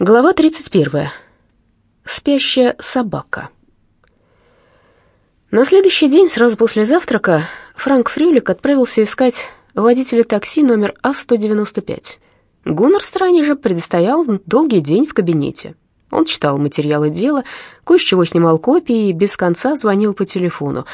Глава 31. Спящая собака. На следующий день, сразу после завтрака, Франк Фрюлик отправился искать водителя такси номер А-195. Гуннар Страни же предстоял долгий день в кабинете. Он читал материалы дела, кое с чего снимал копии и без конца звонил по телефону.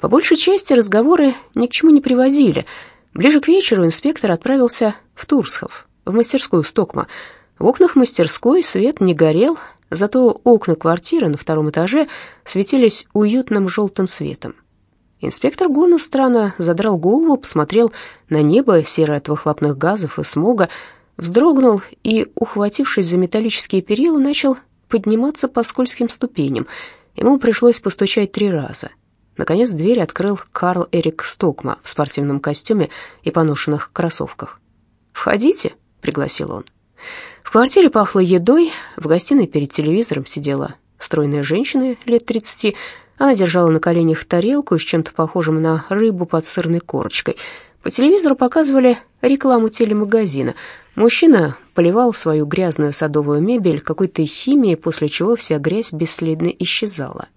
По большей части разговоры ни к чему не приводили. Ближе к вечеру инспектор отправился в Турсхов, в мастерскую Стокма, в окнах мастерской свет не горел, зато окна квартиры на втором этаже светились уютным желтым светом. Инспектор Гунна странно задрал голову, посмотрел на небо, серое от выхлопных газов и смога, вздрогнул и, ухватившись за металлические перила, начал подниматься по скользким ступеням. Ему пришлось постучать три раза. Наконец дверь открыл Карл Эрик Стокма в спортивном костюме и поношенных кроссовках. «Входите», — пригласил он. В квартире пахло едой, в гостиной перед телевизором сидела стройная женщина лет тридцати. Она держала на коленях тарелку с чем-то похожим на рыбу под сырной корочкой. По телевизору показывали рекламу телемагазина. Мужчина поливал свою грязную садовую мебель какой-то химией, после чего вся грязь бесследно исчезала.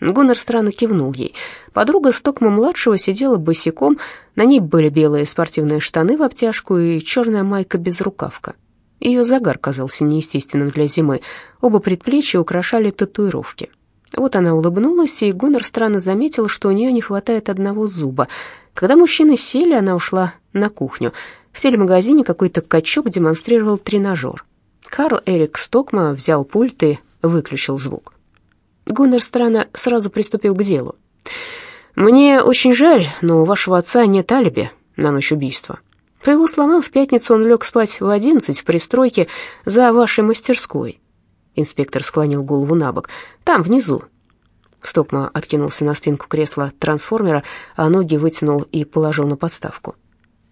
Гуннер странно кивнул ей. Подруга Стокма-младшего сидела босиком, на ней были белые спортивные штаны в обтяжку и черная майка-безрукавка. Ее загар казался неестественным для зимы. Оба предплечья украшали татуировки. Вот она улыбнулась, и Гуннер странно заметил, что у нее не хватает одного зуба. Когда мужчины сели, она ушла на кухню. В телемагазине какой-то качок демонстрировал тренажер. Карл Эрик Стокма взял пульт и выключил звук. Гуннер странно сразу приступил к делу. «Мне очень жаль, но у вашего отца нет алиби на ночь убийства. По его словам, в пятницу он лег спать в одиннадцать в пристройке за вашей мастерской. Инспектор склонил голову на бок. Там, внизу. Стокма откинулся на спинку кресла трансформера, а ноги вытянул и положил на подставку.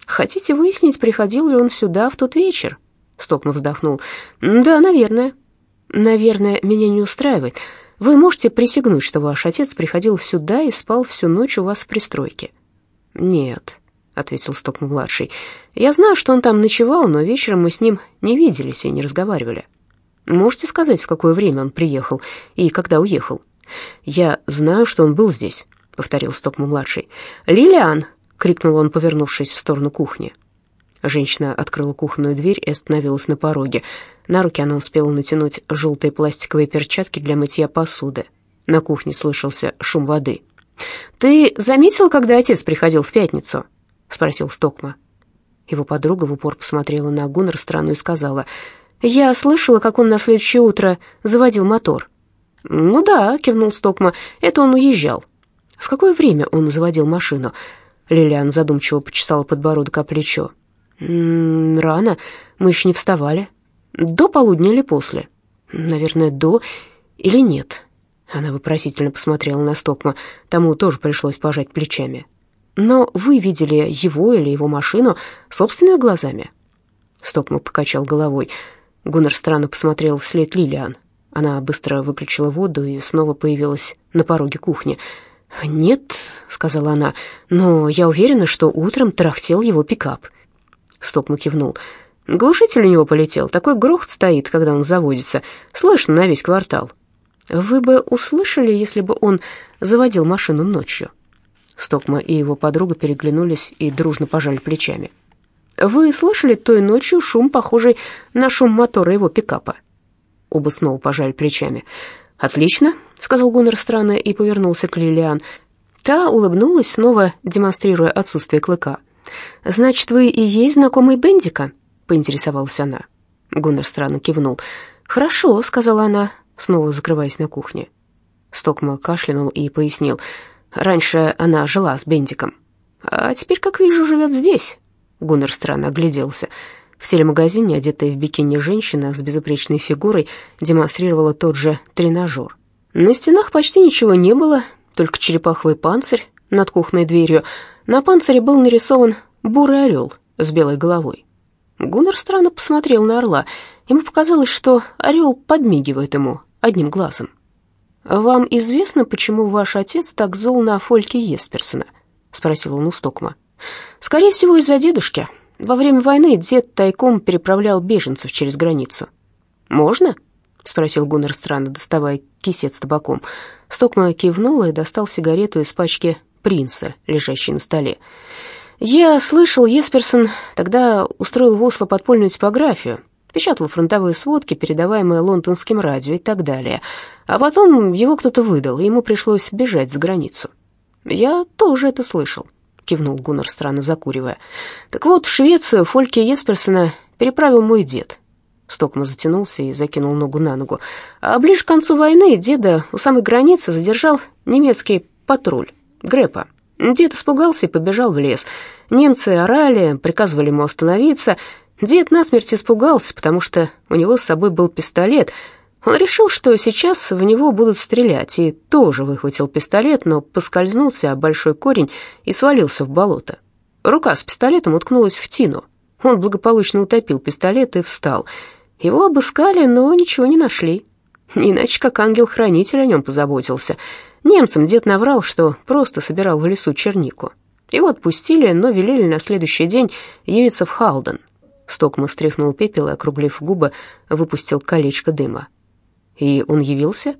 «Хотите выяснить, приходил ли он сюда в тот вечер?» Стокма вздохнул. «Да, наверное». «Наверное, меня не устраивает. Вы можете присягнуть, что ваш отец приходил сюда и спал всю ночь у вас в пристройке?» «Нет», — ответил Стокма-младший. «Я знаю, что он там ночевал, но вечером мы с ним не виделись и не разговаривали. Можете сказать, в какое время он приехал и когда уехал?» «Я знаю, что он был здесь», — повторил Стокма-младший. «Лилиан!» — крикнул он, повернувшись в сторону кухни. Женщина открыла кухонную дверь и остановилась на пороге. На руки она успела натянуть желтые пластиковые перчатки для мытья посуды. На кухне слышался шум воды. «Ты заметил, когда отец приходил в пятницу?» Спросил Стокма. Его подруга в упор посмотрела на Гуннер странно и сказала, «Я слышала, как он на следующее утро заводил мотор». «Ну да», — кивнул Стокма, — «это он уезжал». «В какое время он заводил машину?» Лилиан задумчиво почесала подбородок о плечо. «М -м, «Рано, мы еще не вставали. До полудня или после?» «Наверное, до или нет?» Она вопросительно посмотрела на Стокма. Тому тоже пришлось пожать плечами. Но вы видели его или его машину собственными глазами?» Стокмак покачал головой. Гуннер странно посмотрел вслед Лилиан. Она быстро выключила воду и снова появилась на пороге кухни. «Нет», — сказала она, — «но я уверена, что утром тарахтел его пикап». Стокмак кивнул. «Глушитель у него полетел. Такой грохот стоит, когда он заводится. Слышно на весь квартал. Вы бы услышали, если бы он заводил машину ночью?» Стокма и его подруга переглянулись и дружно пожали плечами. «Вы слышали той ночью шум, похожий на шум мотора его пикапа?» Оба снова пожали плечами. «Отлично», — сказал Гуннер странно и повернулся к Лилиан. Та улыбнулась, снова демонстрируя отсутствие клыка. «Значит, вы и есть знакомый Бендика?» — поинтересовалась она. Гуннер странно кивнул. «Хорошо», — сказала она, снова закрываясь на кухне. Стокма кашлянул и пояснил. Раньше она жила с Бендиком. А теперь, как вижу, живет здесь. Гуннер странно огляделся. В телемагазине, одетая в бикини женщина с безупречной фигурой, демонстрировала тот же тренажер. На стенах почти ничего не было, только черепаховый панцирь над кухонной дверью. На панцире был нарисован бурый орел с белой головой. Гуннер странно посмотрел на орла. Ему показалось, что орел подмигивает ему одним глазом. «Вам известно, почему ваш отец так зол на Фольке Есперсона?» — спросил он у Стокма. «Скорее всего, из-за дедушки. Во время войны дед тайком переправлял беженцев через границу». «Можно?» — спросил Гуннер странно, доставая кисет с табаком. Стокма кивнула и достал сигарету из пачки «Принца», лежащей на столе. «Я слышал, Есперсон тогда устроил в Осло подпольную типографию, печатал фронтовые сводки, передаваемые лондонским радио и так далее. А потом его кто-то выдал, и ему пришлось бежать за границу. Я тоже это слышал», — кивнул Гуннер, странно закуривая. «Так вот, в Швецию Фольки Есперсона переправил мой дед». Стокма затянулся и закинул ногу на ногу. А ближе к концу войны деда у самой границы задержал немецкий патруль, Грепа. Дед испугался и побежал в лес. Немцы орали, приказывали ему остановиться. Дед насмерть испугался, потому что у него с собой был пистолет. Он решил, что сейчас в него будут стрелять, и тоже выхватил пистолет, но поскользнулся о большой корень и свалился в болото. Рука с пистолетом уткнулась в тину. Он благополучно утопил пистолет и встал. Его обыскали, но ничего не нашли. Иначе как ангел-хранитель о нем позаботился — Немцам дед наврал, что просто собирал в лесу чернику. Его отпустили, но велели на следующий день явиться в Халден. Стокма стряхнул пепел и, округлив губы, выпустил колечко дыма. И он явился?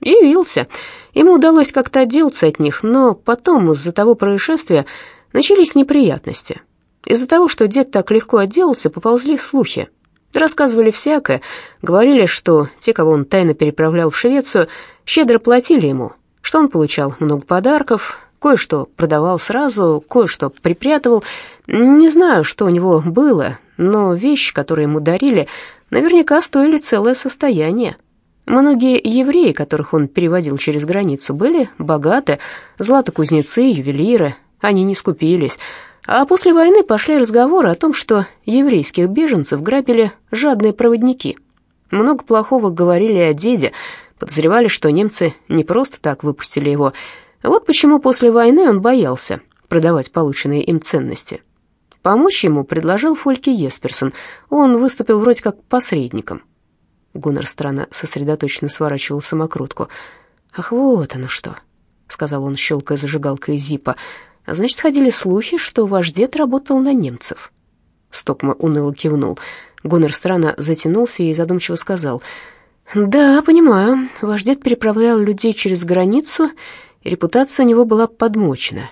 Явился. Ему удалось как-то отделаться от них, но потом из-за того происшествия начались неприятности. Из-за того, что дед так легко отделался, поползли слухи. Рассказывали всякое, говорили, что те, кого он тайно переправлял в Швецию, щедро платили ему, что он получал много подарков, кое-что продавал сразу, кое-что припрятывал. Не знаю, что у него было, но вещи, которые ему дарили, наверняка стоили целое состояние. Многие евреи, которых он переводил через границу, были богаты, златокузнецы, ювелиры, они не скупились. А после войны пошли разговоры о том, что еврейских беженцев грабили жадные проводники. Много плохого говорили о деде, Подозревали, что немцы не просто так выпустили его. Вот почему после войны он боялся продавать полученные им ценности. Помочь ему предложил Фольке Есперсон. Он выступил вроде как посредником. Гуннер странно сосредоточенно сворачивал самокрутку. «Ах, вот оно что», — сказал он, щелкая зажигалкой Зипа. «Значит, ходили слухи, что ваш дед работал на немцев». Стокма уныло кивнул. Гуннер странно затянулся и задумчиво сказал — «Да, понимаю. Ваш дед переправлял людей через границу, и репутация у него была подмочена.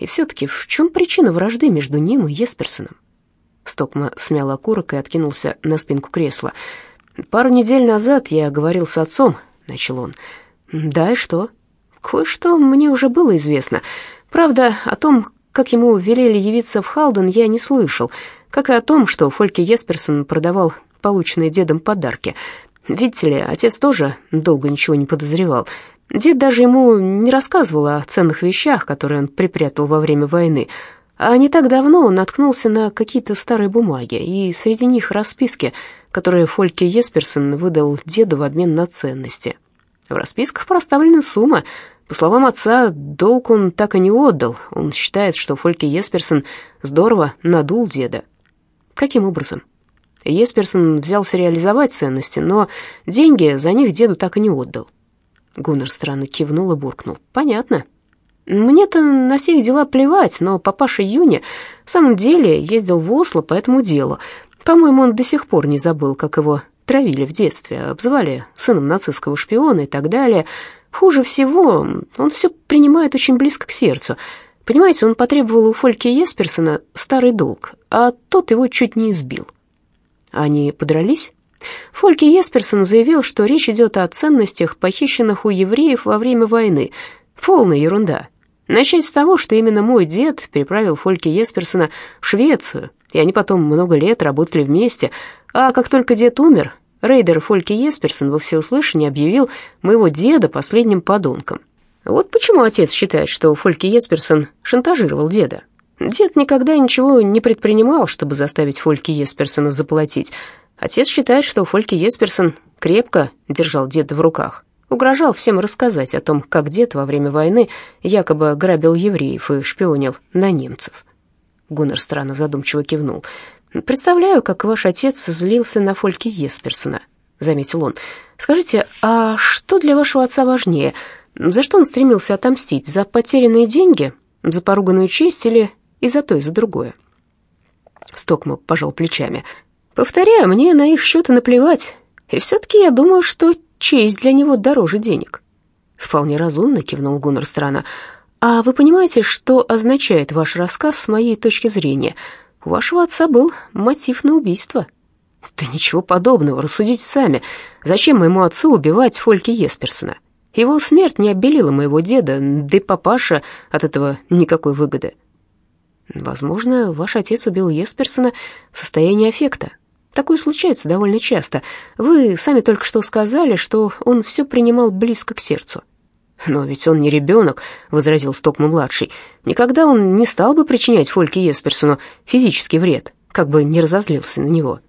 И все-таки в чем причина вражды между ним и Есперсоном?» Стокма смял окурок и откинулся на спинку кресла. «Пару недель назад я говорил с отцом», — начал он. «Да, и что?» «Кое-что мне уже было известно. Правда, о том, как ему велели явиться в Халден, я не слышал, как и о том, что Фольке Есперсон продавал полученные дедом подарки. Видите ли, отец тоже долго ничего не подозревал. Дед даже ему не рассказывал о ценных вещах, которые он припрятал во время войны. А не так давно он наткнулся на какие-то старые бумаги, и среди них расписки, которые Фольке Есперсон выдал деду в обмен на ценности. В расписках проставлена сумма. По словам отца, долг он так и не отдал. Он считает, что Фольке Есперсон здорово надул деда. Каким образом? Есперсон взялся реализовать ценности, но деньги за них деду так и не отдал. Гуннер странно кивнул и буркнул. «Понятно. Мне-то на все их дела плевать, но папаша Юни в самом деле ездил в Осло по этому делу. По-моему, он до сих пор не забыл, как его травили в детстве, обзывали сыном нацистского шпиона и так далее. Хуже всего, он все принимает очень близко к сердцу. Понимаете, он потребовал у Фольки Есперсона старый долг, а тот его чуть не избил». Они подрались? Фольке Есперсон заявил, что речь идет о ценностях, похищенных у евреев во время войны. Полная ерунда. Начать с того, что именно мой дед переправил Фольке Есперсона в Швецию, и они потом много лет работали вместе. А как только дед умер, рейдер Фольке Есперсон во всеуслышание объявил моего деда последним подонком. Вот почему отец считает, что Фольке Есперсон шантажировал деда. Дед никогда ничего не предпринимал, чтобы заставить Фольки Есперсона заплатить. Отец считает, что Фольки Есперсон крепко держал деда в руках. Угрожал всем рассказать о том, как дед во время войны якобы грабил евреев и шпионил на немцев. Гуннер странно задумчиво кивнул. «Представляю, как ваш отец злился на Фольки Есперсона», — заметил он. «Скажите, а что для вашего отца важнее? За что он стремился отомстить? За потерянные деньги? За поруганную честь или и за то, и за другое. Стокма пожал плечами. «Повторяю, мне на их счеты наплевать. И все-таки я думаю, что честь для него дороже денег». «Вполне разумно», — кивнул Гуннер Страна. «А вы понимаете, что означает ваш рассказ с моей точки зрения? У вашего отца был мотив на убийство». «Да ничего подобного, рассудите сами. Зачем моему отцу убивать Фольки Есперсона? Его смерть не обелила моего деда, да и папаша от этого никакой выгоды». «Возможно, ваш отец убил Есперсона в состоянии аффекта. Такое случается довольно часто. Вы сами только что сказали, что он все принимал близко к сердцу». «Но ведь он не ребенок», — возразил Стокман-младший. «Никогда он не стал бы причинять Фольке Есперсону физический вред, как бы не разозлился на него».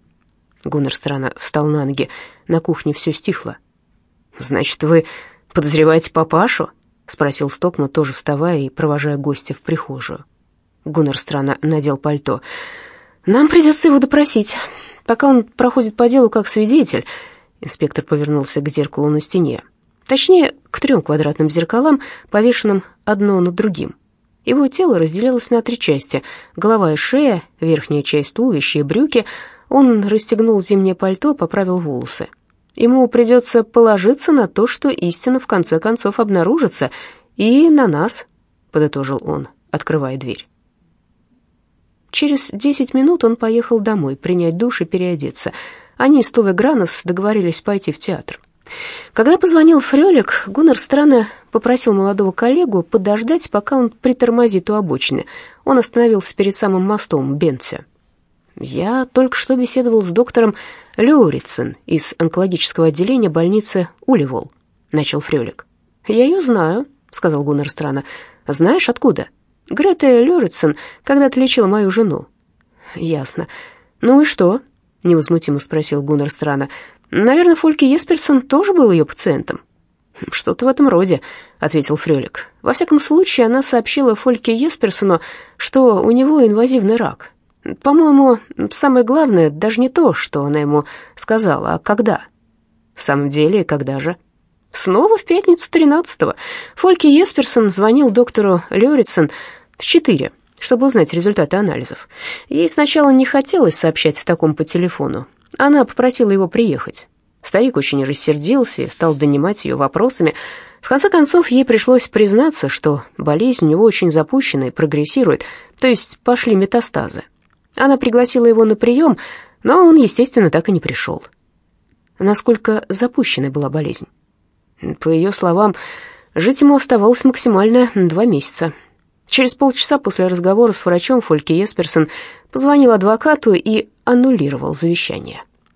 Гуннер странно встал на ноги. На кухне все стихло. «Значит, вы подозреваете папашу?» — спросил Стокма, тоже вставая и провожая гостя в прихожую. Гуннер странно надел пальто. «Нам придется его допросить, пока он проходит по делу как свидетель». Инспектор повернулся к зеркалу на стене. Точнее, к трем квадратным зеркалам, повешенным одно над другим. Его тело разделялось на три части — голова и шея, верхняя часть туловища и брюки — он расстегнул зимнее пальто, поправил волосы. Ему придется положиться на то, что истина в конце концов обнаружится, и на нас, подытожил он, открывая дверь. Через десять минут он поехал домой принять душ и переодеться. Они с Товой Гранос договорились пойти в театр. Когда позвонил Фрёлик, Гуннер странно попросил молодого коллегу подождать, пока он притормозит у обочины. Он остановился перед самым мостом Бентся. Я только что беседовал с доктором Леурицен из онкологического отделения больницы Уливол, начал Фрёлик. Я ее знаю, сказал Гуннер странно. Знаешь откуда? Грета Леурицен когда-то лечила мою жену. Ясно. Ну и что? невозмутимо спросил Гуннер странно. Наверное, Фольке Есперсон тоже был ее пациентом. «Что-то в этом роде», — ответил Фрёлик. «Во всяком случае, она сообщила Фольке Есперсону, что у него инвазивный рак, по-моему, самое главное даже не то, что она ему сказала, а когда. В самом деле, когда же? Снова в пятницу 13-го. Фольке Есперсон звонил доктору Лёритсон в 4, чтобы узнать результаты анализов. Ей сначала не хотелось сообщать о таком по телефону. Она попросила его приехать. Старик очень рассердился и стал донимать ее вопросами. В конце концов, ей пришлось признаться, что болезнь у него очень запущена и прогрессирует, то есть пошли метастазы. Она пригласила его на прием, но он, естественно, так и не пришел. Насколько запущенной была болезнь? По ее словам, жить ему оставалось максимально два месяца. Через полчаса после разговора с врачом Фольке Есперсон позвонил адвокату и аннулировал завещание.